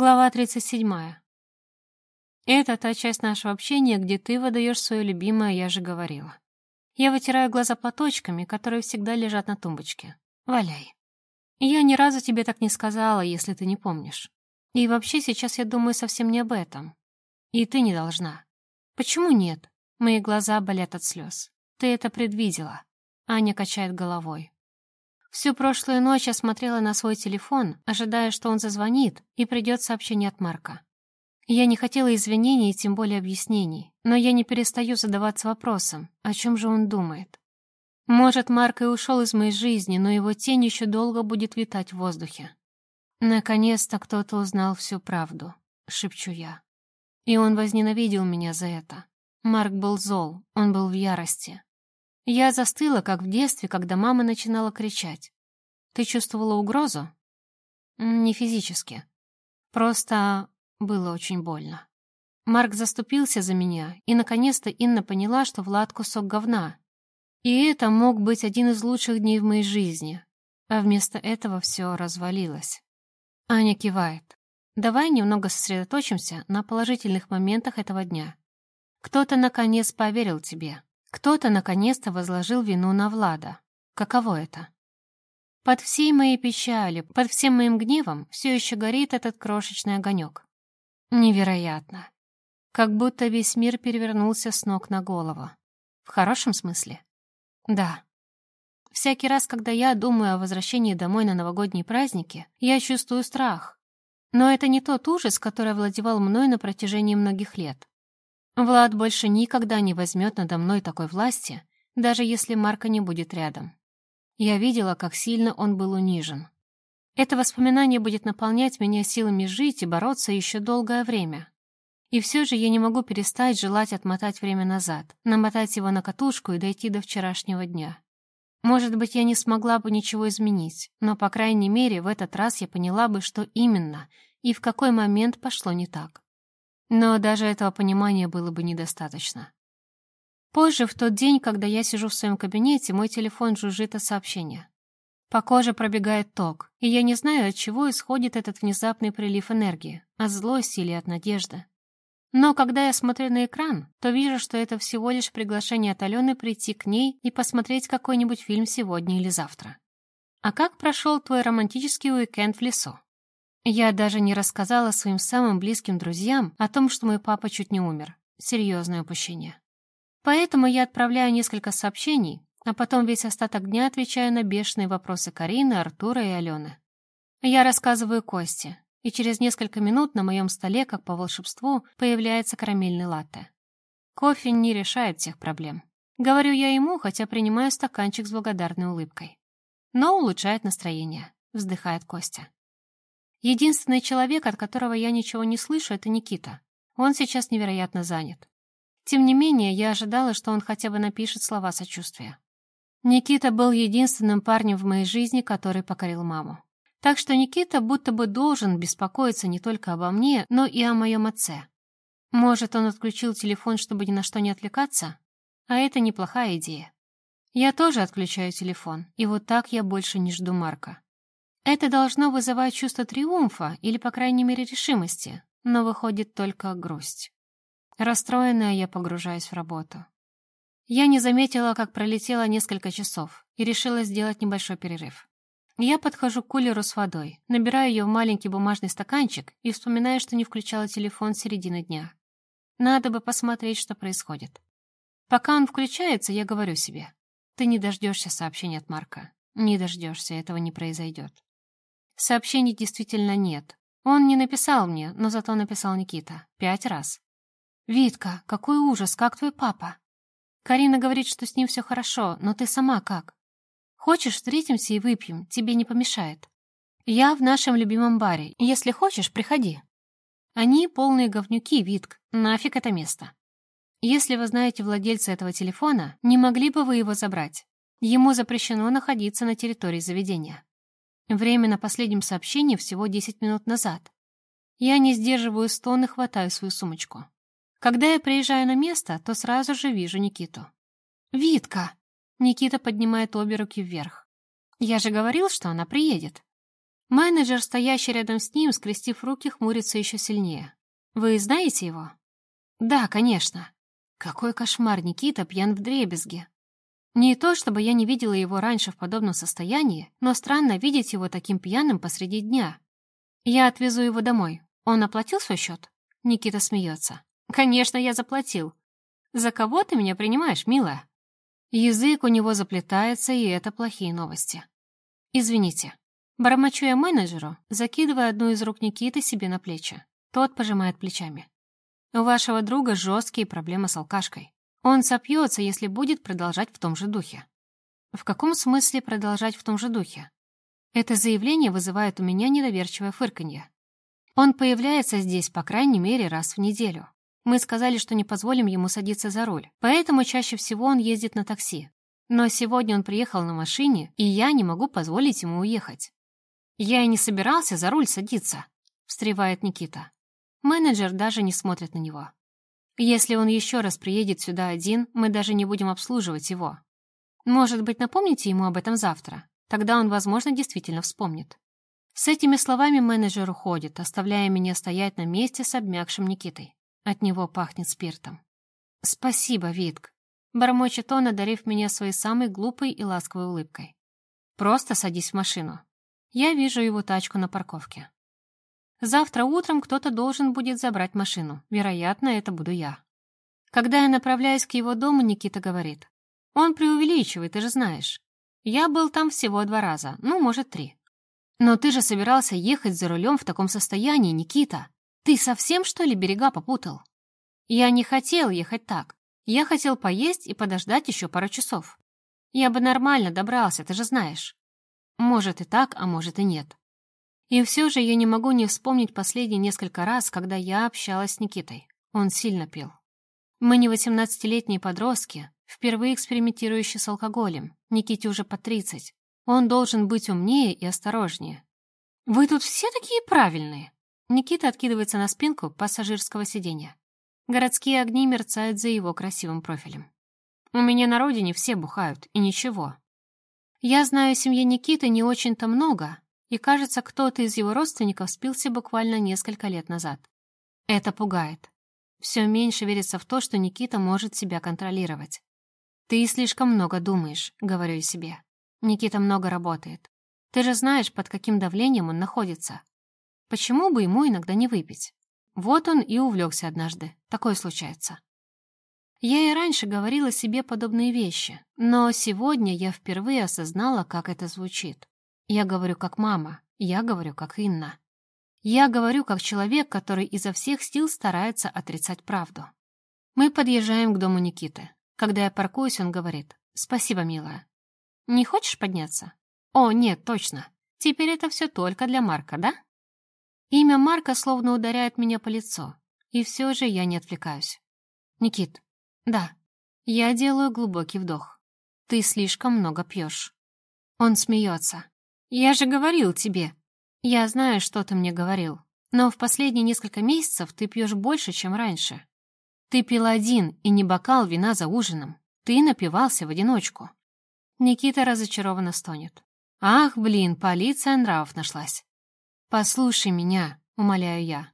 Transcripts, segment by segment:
Глава 37. Это та часть нашего общения, где ты выдаешь свое любимое «я же говорила». Я вытираю глаза платочками, которые всегда лежат на тумбочке. Валяй. Я ни разу тебе так не сказала, если ты не помнишь. И вообще сейчас я думаю совсем не об этом. И ты не должна. Почему нет? Мои глаза болят от слез. Ты это предвидела. Аня качает головой. Всю прошлую ночь я смотрела на свой телефон, ожидая, что он зазвонит, и придет сообщение от Марка. Я не хотела извинений и тем более объяснений, но я не перестаю задаваться вопросом, о чем же он думает. Может, Марк и ушел из моей жизни, но его тень еще долго будет витать в воздухе. Наконец-то кто-то узнал всю правду, шепчу я. И он возненавидел меня за это. Марк был зол, он был в ярости. Я застыла, как в детстве, когда мама начинала кричать. «Ты чувствовала угрозу?» «Не физически. Просто было очень больно». Марк заступился за меня, и наконец-то Инна поняла, что Влад кусок говна. И это мог быть один из лучших дней в моей жизни. А вместо этого все развалилось. Аня кивает. Давай немного сосредоточимся на положительных моментах этого дня. Кто-то наконец поверил тебе. Кто-то наконец-то возложил вину на Влада. Каково это? Под всей моей печалью, под всем моим гневом все еще горит этот крошечный огонек. Невероятно. Как будто весь мир перевернулся с ног на голову. В хорошем смысле? Да. Всякий раз, когда я думаю о возвращении домой на новогодние праздники, я чувствую страх. Но это не тот ужас, который овладевал мной на протяжении многих лет. Влад больше никогда не возьмет надо мной такой власти, даже если Марка не будет рядом. Я видела, как сильно он был унижен. Это воспоминание будет наполнять меня силами жить и бороться еще долгое время. И все же я не могу перестать желать отмотать время назад, намотать его на катушку и дойти до вчерашнего дня. Может быть, я не смогла бы ничего изменить, но, по крайней мере, в этот раз я поняла бы, что именно и в какой момент пошло не так. Но даже этого понимания было бы недостаточно. Позже, в тот день, когда я сижу в своем кабинете, мой телефон жужжит от сообщения. По коже пробегает ток, и я не знаю, от чего исходит этот внезапный прилив энергии, от злости или от надежды. Но когда я смотрю на экран, то вижу, что это всего лишь приглашение от Алены прийти к ней и посмотреть какой-нибудь фильм сегодня или завтра. «А как прошел твой романтический уикенд в лесу?» Я даже не рассказала своим самым близким друзьям о том, что мой папа чуть не умер. Серьезное упущение. Поэтому я отправляю несколько сообщений, а потом весь остаток дня отвечаю на бешеные вопросы Карины, Артура и Алены. Я рассказываю Косте, и через несколько минут на моем столе, как по волшебству, появляется карамельный латте. Кофе не решает всех проблем. Говорю я ему, хотя принимаю стаканчик с благодарной улыбкой. Но улучшает настроение, вздыхает Костя. Единственный человек, от которого я ничего не слышу, это Никита. Он сейчас невероятно занят. Тем не менее, я ожидала, что он хотя бы напишет слова сочувствия. Никита был единственным парнем в моей жизни, который покорил маму. Так что Никита будто бы должен беспокоиться не только обо мне, но и о моем отце. Может, он отключил телефон, чтобы ни на что не отвлекаться? А это неплохая идея. Я тоже отключаю телефон, и вот так я больше не жду Марка. Это должно вызывать чувство триумфа или, по крайней мере, решимости, но выходит только грусть. Расстроенная, я погружаюсь в работу. Я не заметила, как пролетело несколько часов, и решила сделать небольшой перерыв. Я подхожу к кулеру с водой, набираю ее в маленький бумажный стаканчик и вспоминаю, что не включала телефон с середины дня. Надо бы посмотреть, что происходит. Пока он включается, я говорю себе, ты не дождешься сообщения от Марка. Не дождешься, этого не произойдет. Сообщений действительно нет. Он не написал мне, но зато написал Никита. Пять раз. «Витка, какой ужас, как твой папа?» Карина говорит, что с ним все хорошо, но ты сама как? Хочешь, встретимся и выпьем, тебе не помешает. Я в нашем любимом баре, если хочешь, приходи. Они полные говнюки, Витк, нафиг это место. Если вы знаете владельца этого телефона, не могли бы вы его забрать? Ему запрещено находиться на территории заведения. Время на последнем сообщении всего 10 минут назад. Я не сдерживаю стон и хватаю свою сумочку. Когда я приезжаю на место, то сразу же вижу Никиту. «Витка!» Никита поднимает обе руки вверх. «Я же говорил, что она приедет». Менеджер, стоящий рядом с ним, скрестив руки, хмурится еще сильнее. «Вы знаете его?» «Да, конечно». Какой кошмар, Никита пьян в дребезге. Не то, чтобы я не видела его раньше в подобном состоянии, но странно видеть его таким пьяным посреди дня. Я отвезу его домой. Он оплатил свой счет? Никита смеется. Конечно, я заплатил. За кого ты меня принимаешь, милая? Язык у него заплетается, и это плохие новости. Извините. Бормочу я менеджеру, закидывая одну из рук Никиты себе на плечи. Тот пожимает плечами. У вашего друга жесткие проблемы с алкашкой. Он сопьется, если будет продолжать в том же духе. В каком смысле продолжать в том же духе? Это заявление вызывает у меня недоверчивое фырканье. Он появляется здесь, по крайней мере, раз в неделю. Мы сказали, что не позволим ему садиться за руль, поэтому чаще всего он ездит на такси. Но сегодня он приехал на машине, и я не могу позволить ему уехать. «Я и не собирался за руль садиться», — встревает Никита. Менеджер даже не смотрит на него. Если он еще раз приедет сюда один, мы даже не будем обслуживать его. Может быть, напомните ему об этом завтра. Тогда он, возможно, действительно вспомнит. С этими словами менеджер уходит, оставляя меня стоять на месте с обмякшим Никитой. От него пахнет спиртом. «Спасибо, Витк», — бормочет он, одарив меня своей самой глупой и ласковой улыбкой. «Просто садись в машину. Я вижу его тачку на парковке. Завтра утром кто-то должен будет забрать машину. Вероятно, это буду я. Когда я направляюсь к его дому, Никита говорит. Он преувеличивает, ты же знаешь. Я был там всего два раза, ну, может, три. Но ты же собирался ехать за рулем в таком состоянии, Никита. Ты совсем, что ли, берега попутал? Я не хотел ехать так. Я хотел поесть и подождать еще пару часов. Я бы нормально добрался, ты же знаешь. Может и так, а может и нет. И все же я не могу не вспомнить последние несколько раз, когда я общалась с Никитой. Он сильно пил. Мы не восемнадцатилетние подростки, впервые экспериментирующие с алкоголем. Никите уже по тридцать. Он должен быть умнее и осторожнее. «Вы тут все такие правильные!» Никита откидывается на спинку пассажирского сиденья. Городские огни мерцают за его красивым профилем. «У меня на родине все бухают, и ничего. Я знаю о семье Никиты не очень-то много, и, кажется, кто-то из его родственников спился буквально несколько лет назад. Это пугает. Все меньше верится в то, что Никита может себя контролировать. «Ты слишком много думаешь», — говорю я себе. Никита много работает. Ты же знаешь, под каким давлением он находится. Почему бы ему иногда не выпить? Вот он и увлекся однажды. Такое случается. Я и раньше говорила себе подобные вещи, но сегодня я впервые осознала, как это звучит. Я говорю как мама, я говорю как Инна. Я говорю как человек, который изо всех сил старается отрицать правду. Мы подъезжаем к дому Никиты. Когда я паркуюсь, он говорит «Спасибо, милая». «Не хочешь подняться?» «О, нет, точно. Теперь это все только для Марка, да?» Имя Марка словно ударяет меня по лицу, и все же я не отвлекаюсь. «Никит, да, я делаю глубокий вдох. Ты слишком много пьешь». Он смеется. «Я же говорил тебе». «Я знаю, что ты мне говорил, но в последние несколько месяцев ты пьешь больше, чем раньше. Ты пил один и не бокал вина за ужином. Ты напивался в одиночку». Никита разочарованно стонет. «Ах, блин, полиция нравов нашлась». «Послушай меня», — умоляю я.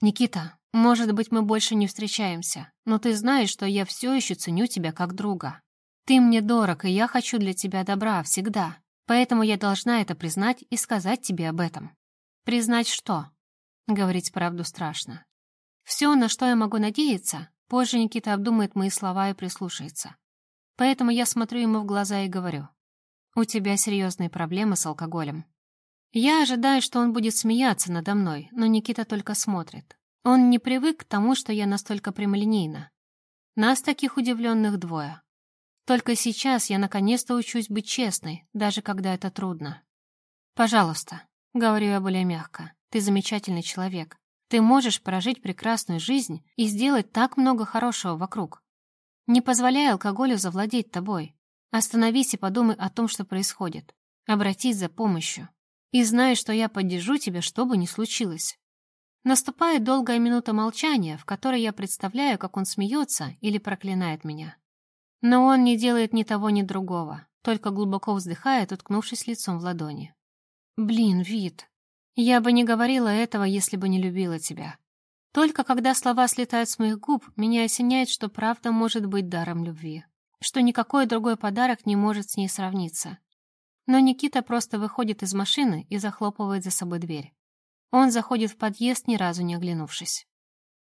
«Никита, может быть, мы больше не встречаемся, но ты знаешь, что я все еще ценю тебя как друга. Ты мне дорог, и я хочу для тебя добра всегда. Поэтому я должна это признать и сказать тебе об этом. Признать что? Говорить правду страшно. Все, на что я могу надеяться, позже Никита обдумает мои слова и прислушается. Поэтому я смотрю ему в глаза и говорю. У тебя серьезные проблемы с алкоголем. Я ожидаю, что он будет смеяться надо мной, но Никита только смотрит. Он не привык к тому, что я настолько прямолинейна. Нас таких удивленных двое. Только сейчас я наконец-то учусь быть честной, даже когда это трудно. «Пожалуйста», — говорю я более мягко, — «ты замечательный человек. Ты можешь прожить прекрасную жизнь и сделать так много хорошего вокруг. Не позволяй алкоголю завладеть тобой. Остановись и подумай о том, что происходит. Обратись за помощью. И знай, что я поддержу тебя, что бы ни случилось». Наступает долгая минута молчания, в которой я представляю, как он смеется или проклинает меня. Но он не делает ни того, ни другого, только глубоко вздыхает, уткнувшись лицом в ладони. «Блин, вид!» Я бы не говорила этого, если бы не любила тебя. Только когда слова слетают с моих губ, меня осеняет, что правда может быть даром любви. Что никакой другой подарок не может с ней сравниться. Но Никита просто выходит из машины и захлопывает за собой дверь. Он заходит в подъезд, ни разу не оглянувшись.